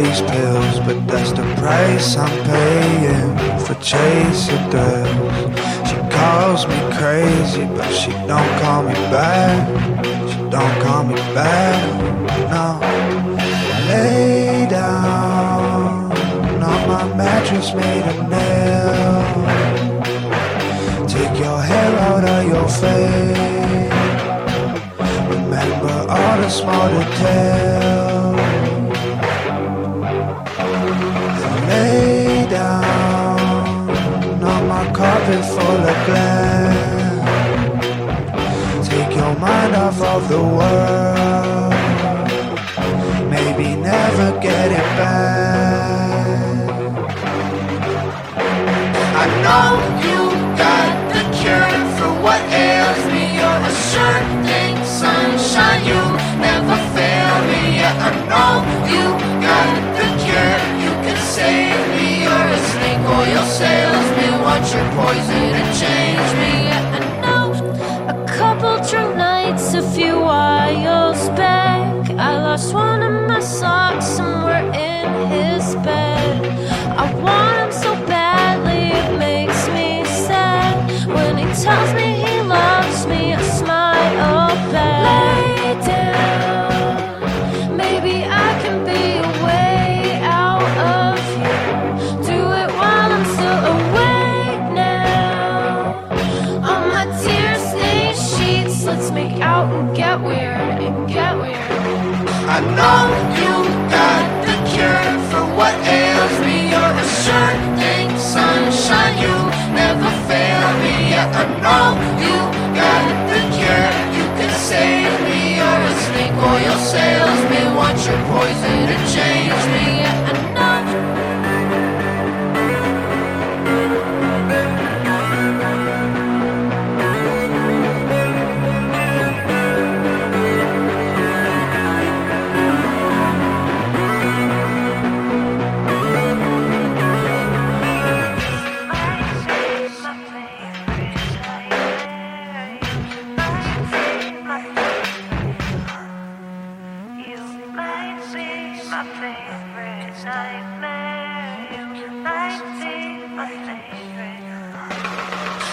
But that's the price I'm paying for chasing thrills. She calls me crazy, but she don't call me back. She don't call me back. No. Lay down on my mattress made of nail. Take your hair out of your face. Remember all the small details. Off of the world. Maybe never get it back. I know you got the cure for what ails me. You're a sure thing, sunshine. You let's make out and get weird and get weird. I know you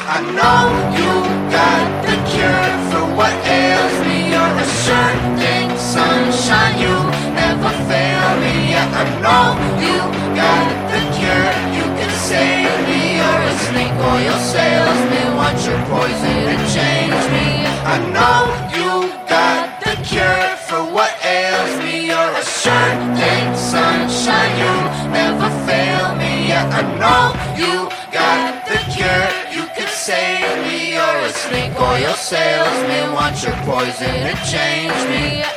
I know you got the cure for what ails me. You're a sure thing, sunshine. You never fail me. Yeah, I know you got thing, sunshine. You never fail me. Yeah, I know you got the cure. You can save me. You're a snake oil salesman. Want your poison to change me?